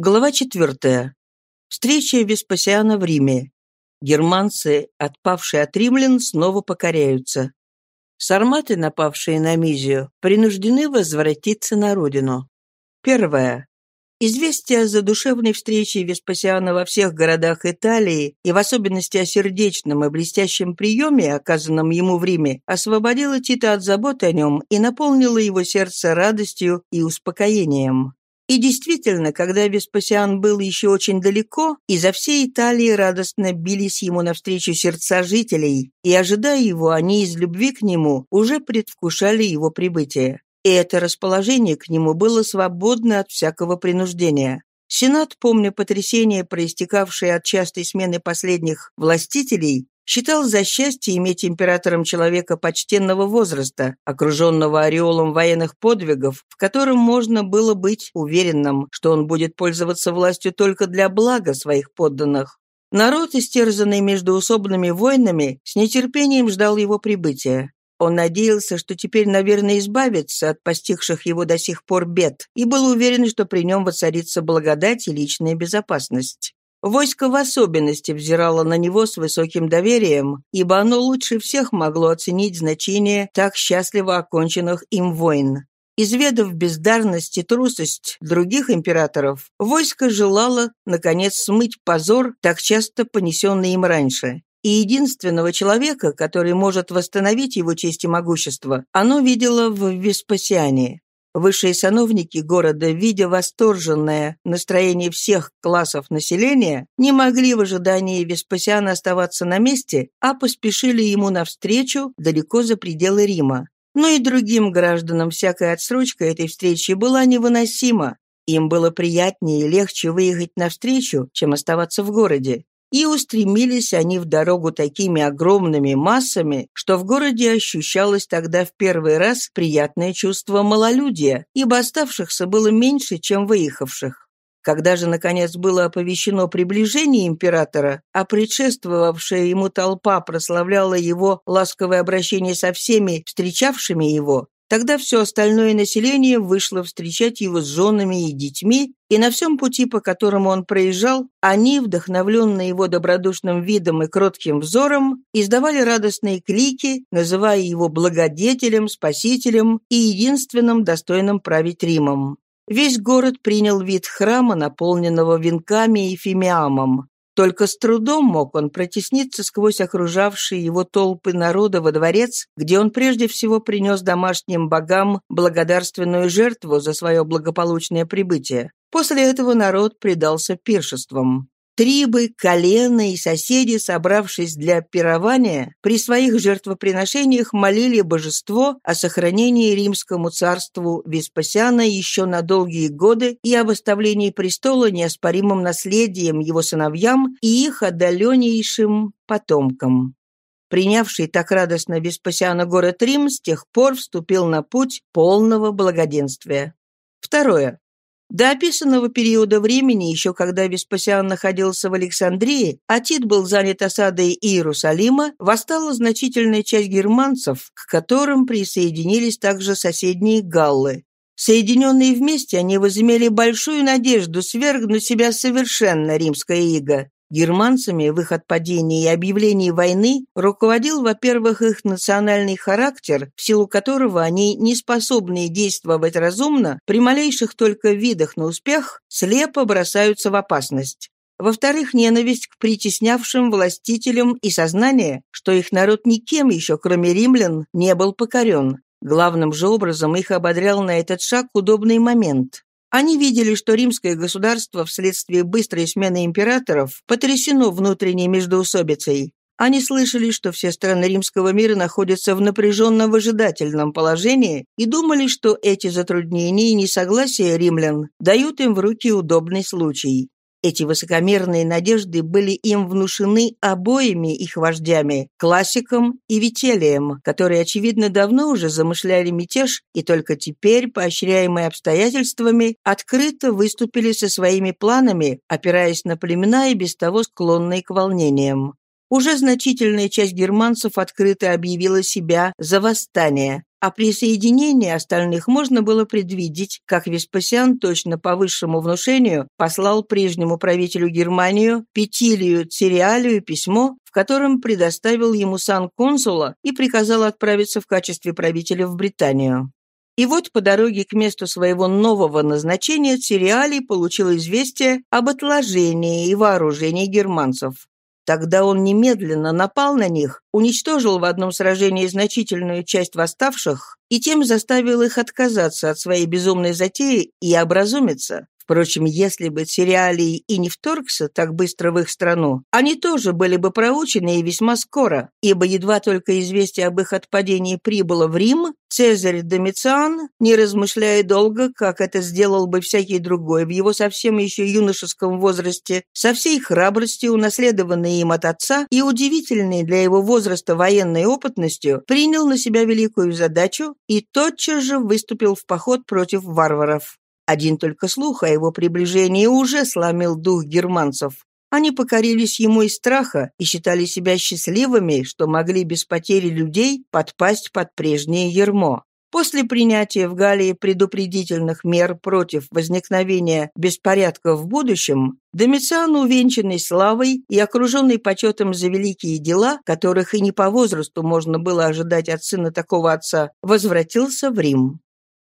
Глава четвертая. Встреча Веспасиана в Риме. Германцы, отпавшие от римлян, снова покоряются. Сарматы, напавшие на Мизию, принуждены возвратиться на родину. Первое. Известие о задушевной встрече Веспасиана во всех городах Италии и в особенности о сердечном и блестящем приеме, оказанном ему в Риме, освободило Тита от заботы о нем и наполнило его сердце радостью и успокоением. И действительно, когда Веспасиан был еще очень далеко, изо всей Италии радостно бились ему навстречу сердца жителей, и, ожидая его, они из любви к нему уже предвкушали его прибытие. И это расположение к нему было свободно от всякого принуждения. Сенат, помня потрясение, проистекавшее от частой смены последних властителей, считал за счастье иметь императором человека почтенного возраста, окруженного ореолом военных подвигов, в котором можно было быть уверенным, что он будет пользоваться властью только для блага своих подданных. Народ, истерзанный междуусобными войнами, с нетерпением ждал его прибытия. Он надеялся, что теперь, наверное, избавится от постигших его до сих пор бед, и был уверен, что при нем воцарится благодать и личная безопасность. Войско в особенности взирало на него с высоким доверием, ибо оно лучше всех могло оценить значение так счастливо оконченных им войн. Изведав бездарность и трусость других императоров, войско желало, наконец, смыть позор, так часто понесенный им раньше. И единственного человека, который может восстановить его честь и могущество, оно видело в Веспасиане. Высшие сановники города, видя восторженное настроение всех классов населения, не могли в ожидании Веспасиана оставаться на месте, а поспешили ему навстречу далеко за пределы Рима. Но и другим гражданам всякая отсрочка этой встречи была невыносима. Им было приятнее и легче выехать навстречу, чем оставаться в городе. И устремились они в дорогу такими огромными массами, что в городе ощущалось тогда в первый раз приятное чувство малолюдия, ибо оставшихся было меньше, чем выехавших. Когда же, наконец, было оповещено приближение императора, а предшествовавшая ему толпа прославляла его ласковое обращение со всеми встречавшими его, Тогда все остальное население вышло встречать его с женами и детьми, и на всем пути, по которому он проезжал, они, вдохновленные его добродушным видом и кротким взором, издавали радостные клики, называя его благодетелем, спасителем и единственным достойным править Римом. Весь город принял вид храма, наполненного венками и фимиамом. Только с трудом мог он протесниться сквозь окружавшие его толпы народа во дворец, где он прежде всего принес домашним богам благодарственную жертву за свое благополучное прибытие. После этого народ предался пиршествам. Трибы, колено и соседи, собравшись для пирования, при своих жертвоприношениях молили божество о сохранении римскому царству Веспасиана еще на долгие годы и об оставлении престола неоспоримым наследием его сыновьям и их отдаленнейшим потомкам. Принявший так радостно Веспасиана город Рим с тех пор вступил на путь полного благоденствия. Второе. До описанного периода времени, еще когда Веспасиан находился в Александрии, а Тит был занят осадой Иерусалима, восстала значительная часть германцев, к которым присоединились также соседние галлы. Соединенные вместе, они возымели большую надежду свергнуть себя совершенно римское иго. Германцами в их отпадении и объявлении войны руководил, во-первых, их национальный характер, в силу которого они, не способные действовать разумно, при малейших только видах на успех, слепо бросаются в опасность. Во-вторых, ненависть к притеснявшим властителям и сознание, что их народ никем еще, кроме римлян, не был покорен. Главным же образом их ободрял на этот шаг удобный момент. Они видели, что римское государство вследствие быстрой смены императоров потрясено внутренней междоусобицей. Они слышали, что все страны римского мира находятся в напряженном выжидательном положении и думали, что эти затруднения и несогласия римлян дают им в руки удобный случай. Эти высокомерные надежды были им внушены обоими их вождями, классиком и Вителием, которые, очевидно, давно уже замышляли мятеж и только теперь, поощряемые обстоятельствами, открыто выступили со своими планами, опираясь на племена и без того склонные к волнениям. Уже значительная часть германцев открыто объявила себя за восстание. А присоединение остальных можно было предвидеть, как Веспасиан точно по высшему внушению послал прежнему правителю Германию Петилию Цириалию письмо, в котором предоставил ему сан консула и приказал отправиться в качестве правителя в Британию. И вот по дороге к месту своего нового назначения Цириалий получил известие об отложении и вооружении германцев. Тогда он немедленно напал на них, уничтожил в одном сражении значительную часть восставших и тем заставил их отказаться от своей безумной затеи и образумиться. Впрочем, если бы Цириалий и не вторгся так быстро в их страну, они тоже были бы проучены и весьма скоро, ибо едва только известие об их отпадении прибыло в Рим, Цезарь Домициан, не размышляя долго, как это сделал бы всякий другой в его совсем еще юношеском возрасте, со всей храбростью, унаследованной им от отца и удивительной для его возраста военной опытностью, принял на себя великую задачу и тотчас же выступил в поход против варваров. Один только слух о его приближении уже сломил дух германцев. Они покорились ему из страха и считали себя счастливыми, что могли без потери людей подпасть под прежнее ермо. После принятия в Галлии предупредительных мер против возникновения беспорядков в будущем, Домициан, увенчанный славой и окруженный почетом за великие дела, которых и не по возрасту можно было ожидать от сына такого отца, возвратился в Рим.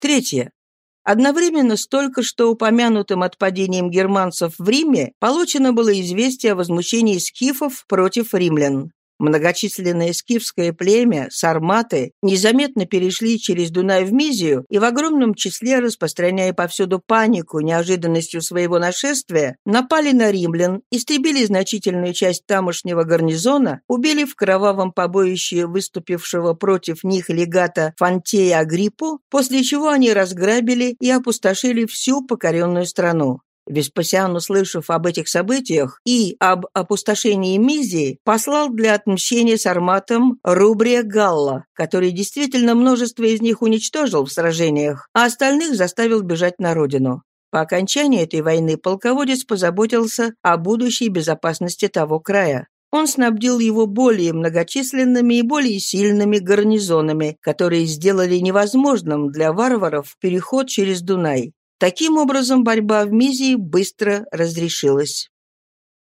Третье. Одновременно с только что упомянутым отпадением германцев в Риме получено было известие о возмущении скифов против римлян. Многочисленное скифское племя, сарматы, незаметно перешли через Дунай в Мизию и в огромном числе, распространяя повсюду панику неожиданностью своего нашествия, напали на римлян, истребили значительную часть тамошнего гарнизона, убили в кровавом побоище выступившего против них легата Фантея Агриппу, после чего они разграбили и опустошили всю покоренную страну. Веспасиан, услышав об этих событиях и об опустошении Мизии, послал для отмщения с арматом Рубрия Галла, который действительно множество из них уничтожил в сражениях, а остальных заставил бежать на родину. По окончании этой войны полководец позаботился о будущей безопасности того края. Он снабдил его более многочисленными и более сильными гарнизонами, которые сделали невозможным для варваров переход через Дунай. Таким образом, борьба в Мизии быстро разрешилась.